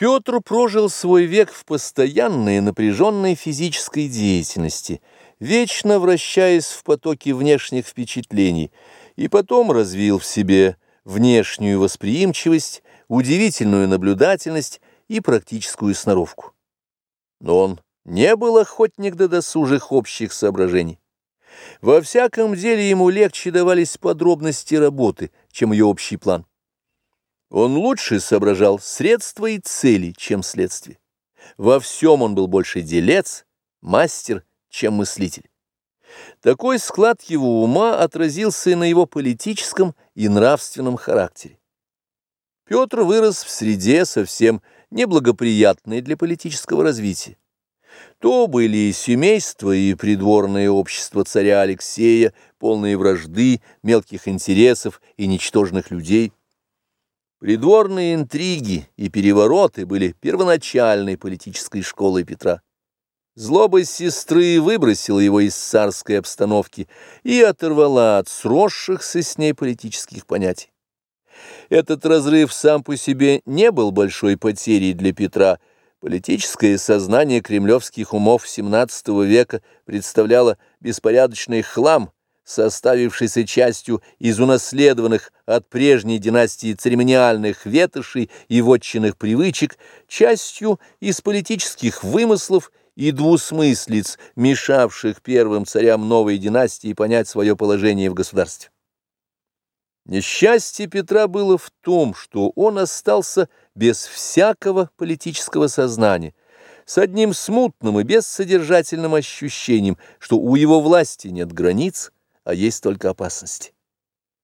Петр прожил свой век в постоянной напряженной физической деятельности, вечно вращаясь в потоке внешних впечатлений, и потом развил в себе внешнюю восприимчивость, удивительную наблюдательность и практическую сноровку. Но он не был охотник до досужих общих соображений. Во всяком деле ему легче давались подробности работы, чем ее общий план. Он лучше соображал средства и цели, чем следствие. Во всем он был больше делец, мастер, чем мыслитель. Такой склад его ума отразился и на его политическом и нравственном характере. Петр вырос в среде совсем неблагоприятной для политического развития. То были и семейство, и придворное общество царя Алексея, полные вражды, мелких интересов и ничтожных людей – Придворные интриги и перевороты были первоначальной политической школой Петра. Злоба сестры выбросила его из царской обстановки и оторвала от сросшихся с ней политических понятий. Этот разрыв сам по себе не был большой потерей для Петра. Политическое сознание кремлевских умов XVII века представляло беспорядочный хлам, составившийся частью из унаследованных от прежней династии церемониальных ветошей и вотчинных привычек, частью из политических вымыслов и двусмыслиц, мешавших первым царям новой династии понять свое положение в государстве. Несчастье Петра было в том, что он остался без всякого политического сознания, с одним смутным и бессодержательным ощущением, что у его власти нет границ, а есть только опасность.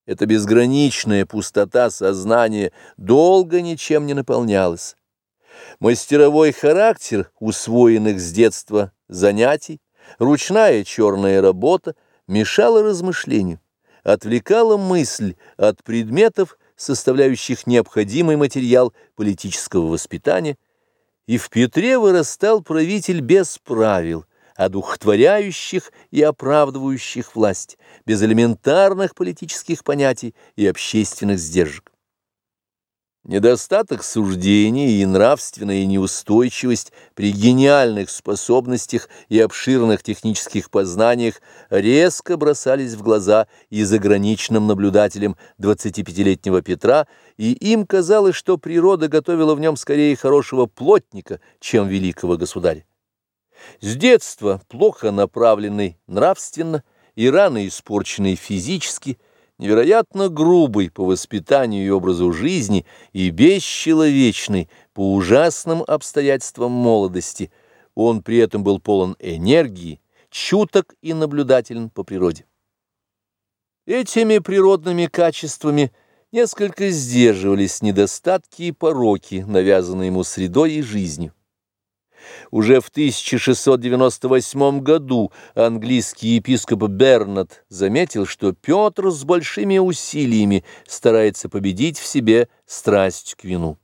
Эта безграничная пустота сознания долго ничем не наполнялась. Мастеровой характер усвоенных с детства занятий, ручная черная работа мешала размышлению, отвлекала мысль от предметов, составляющих необходимый материал политического воспитания, и в Петре вырастал правитель без правил – одухотворяющих и оправдывающих власть, без элементарных политических понятий и общественных сдержек. Недостаток суждений и нравственная неустойчивость при гениальных способностях и обширных технических познаниях резко бросались в глаза и заграничным наблюдателям 25-летнего Петра, и им казалось, что природа готовила в нем скорее хорошего плотника, чем великого государя. С детства плохо направленный нравственно и рано испорченный физически, невероятно грубый по воспитанию и образу жизни и бесчеловечный по ужасным обстоятельствам молодости, он при этом был полон энергии, чуток и наблюдателен по природе. Этими природными качествами несколько сдерживались недостатки и пороки, навязанные ему средой и жизнью. Уже в 1698 году английский епископ Бернат заметил, что Петр с большими усилиями старается победить в себе страсть к вину.